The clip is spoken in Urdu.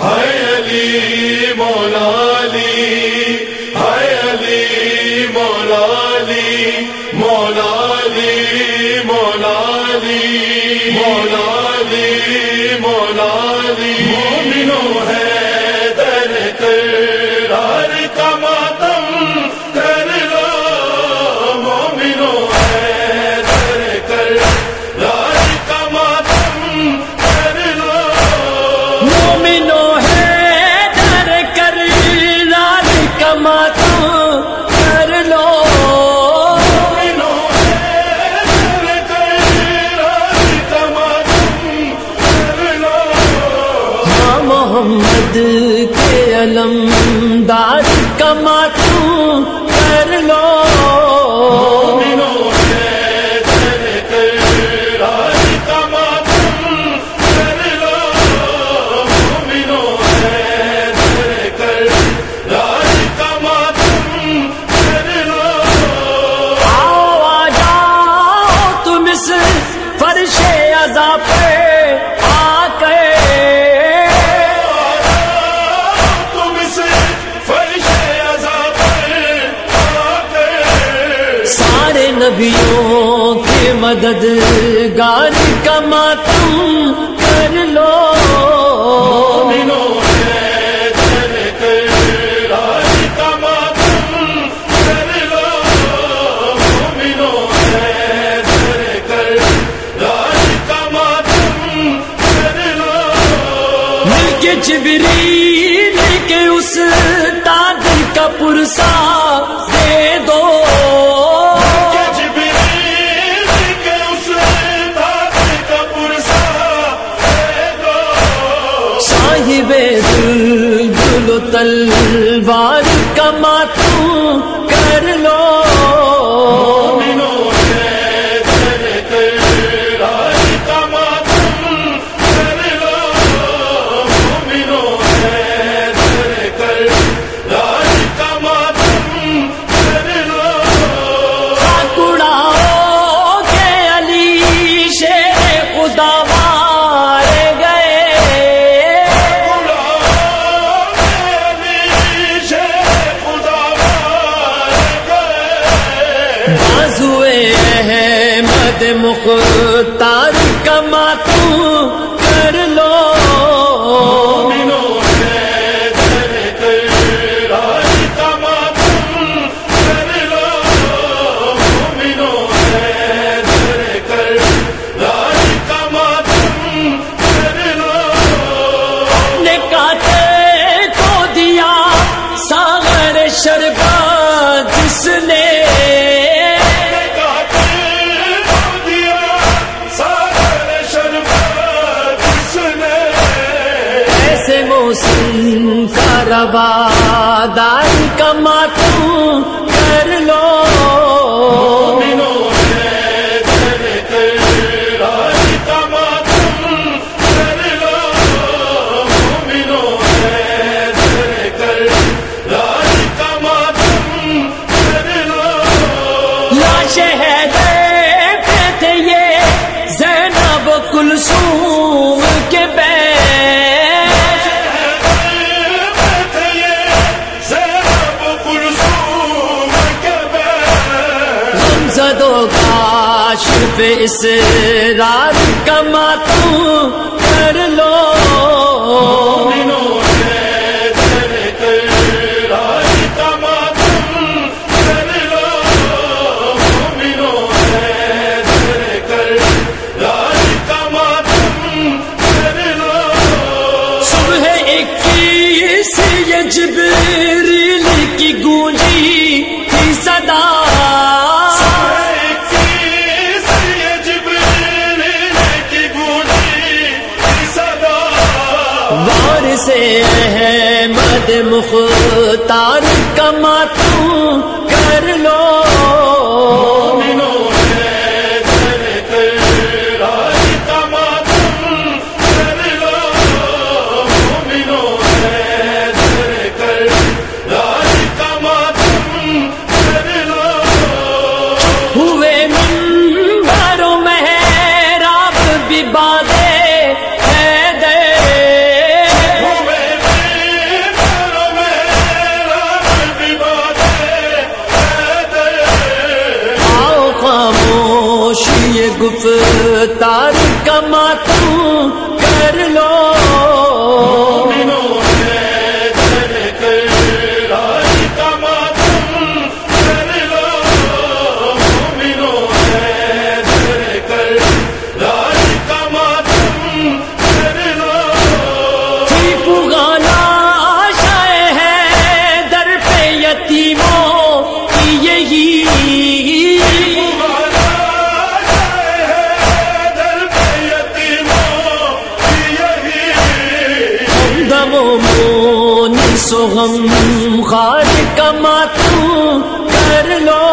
علی مولا علی علی مولا علی مولا علی مولا علی مولا علی مولا علی۔ ہے در کا ماتم کر لو ہے در کا ماتم کر لو مومنو محمد کے علم دار کما تو کر لو۔ در کر ہر کا ماتم کر لو۔ کر لو۔ مل کے کے اس تاج کا پرسا بے دل تلوار کا ماتم کر لو۔ مختار کماتا کا روادار کما تم کر لو۔ لاش کاش پہ اس رات کما تم کر لو۔ صبح سے احمد مختار کما تم کر لو گفتار کما تم کر لو۔ مون سوہم خار کما تم کر لو۔